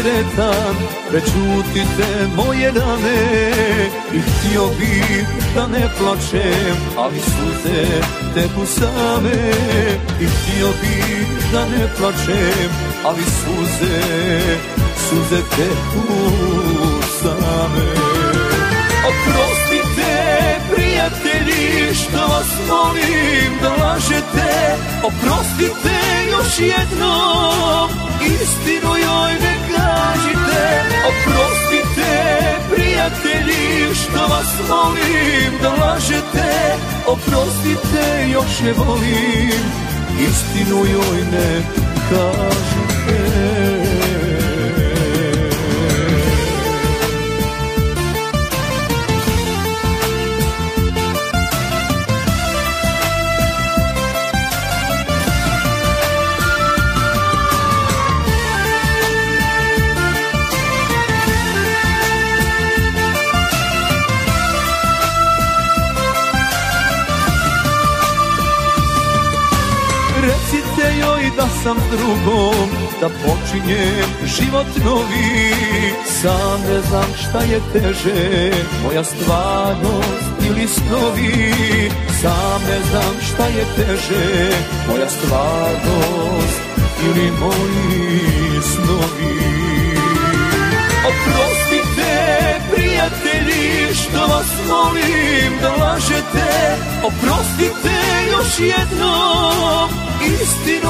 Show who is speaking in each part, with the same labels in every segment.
Speaker 1: sretan Prečutite moje rane. I htio bi da ne plačem Ali suze teku same. I htio bi da ne plačem Ali suze, suze teku same. Oprostite prijatelji što vas molim da lažete Oprostite još jednom istinu joj ne kažite. Oprostite prijatelji što vas molim da lažete. Oprostite još je volim istinu joj ne kažite Da sam drugom Da počinjem život novi. Sam ne znam šta je teže Moja stvarnost ili snovi. Sam ne znam šta je teže Moja stvarnost ili moji snovi. Oprostite prijatelji što vas molim da lažete. Oprostite još jednom istinu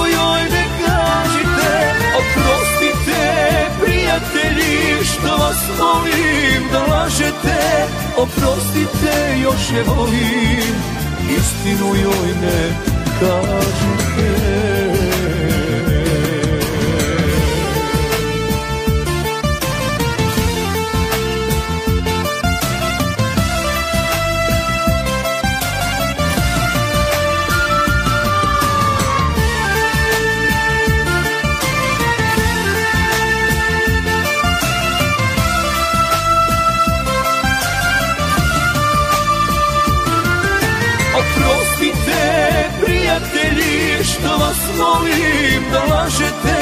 Speaker 1: vas molim da lažete Oprostite još je volim. Istinu joj ne kažite što vas molim da lažete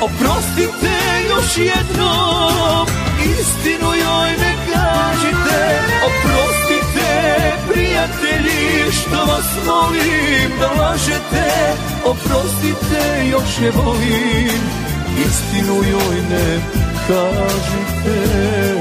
Speaker 1: Oprostite još jednom. Istinu joj ne kažite Oprostite prijatelji što vas molim da lažete Oprostite još je volim. Istinu joj ne kažite